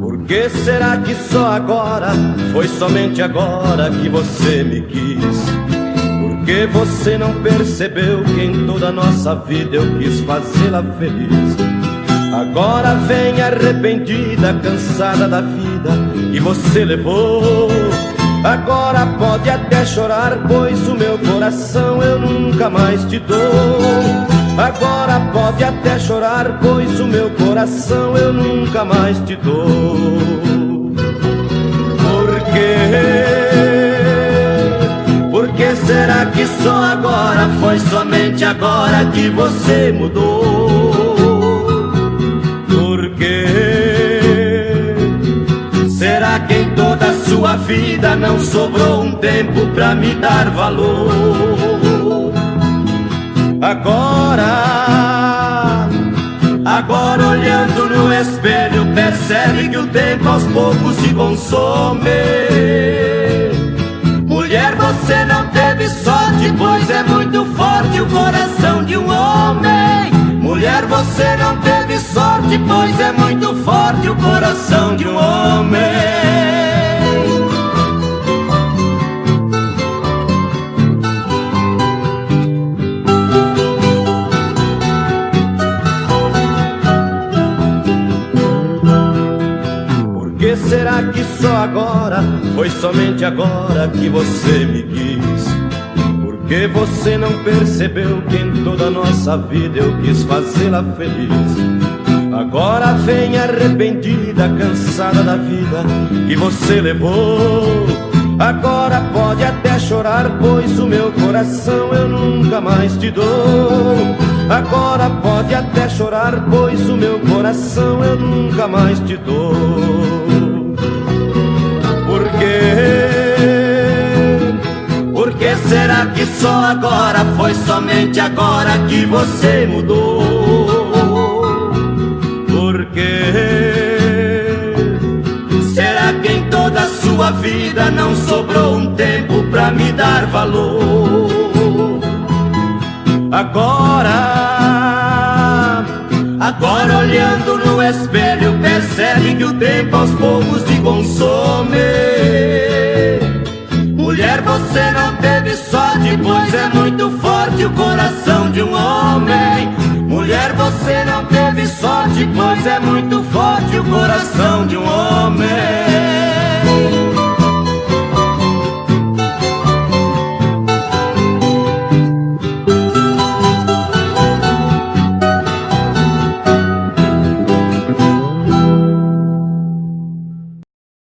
Por que será que só agora, foi somente agora que você me quis? Por que você não percebeu que em toda a nossa vida eu quis fazê-la feliz? Agora vem arrependida, cansada da vida que você levou. Agora pode até chorar, pois o meu coração eu nunca mais te dou. Agora pode até chorar, pois o meu coração eu nunca mais te dou. Por quê? Por que será que só agora, foi somente agora que você mudou? Por quê? Será que em toda a sua vida não sobrou um tempo pra me dar valor? Agora, agora olhando no espelho, percebe que o tempo aos poucos se consome. Mulher, você não teve sorte, pois é muito forte o coração de um homem. Mulher, você não teve sorte, pois é muito forte o coração de um homem. Será que só agora, foi somente agora que você me quis? Porque você não percebeu que em toda a nossa vida eu quis fazê-la feliz? Agora vem arrependida, cansada da vida que você levou. Agora pode até chorar, pois o meu coração eu nunca mais te dou. Agora pode até chorar, pois o meu coração eu nunca mais te dou só agora, foi somente agora que você mudou? Por quê? Será que em toda a sua vida não sobrou um tempo pra me dar valor? Agora, agora olhando no espelho, percebe que o tempo aos poucos te consome. Muito forte o coração de um homem. Mulher, você não teve sorte, pois é muito forte o coração de um homem.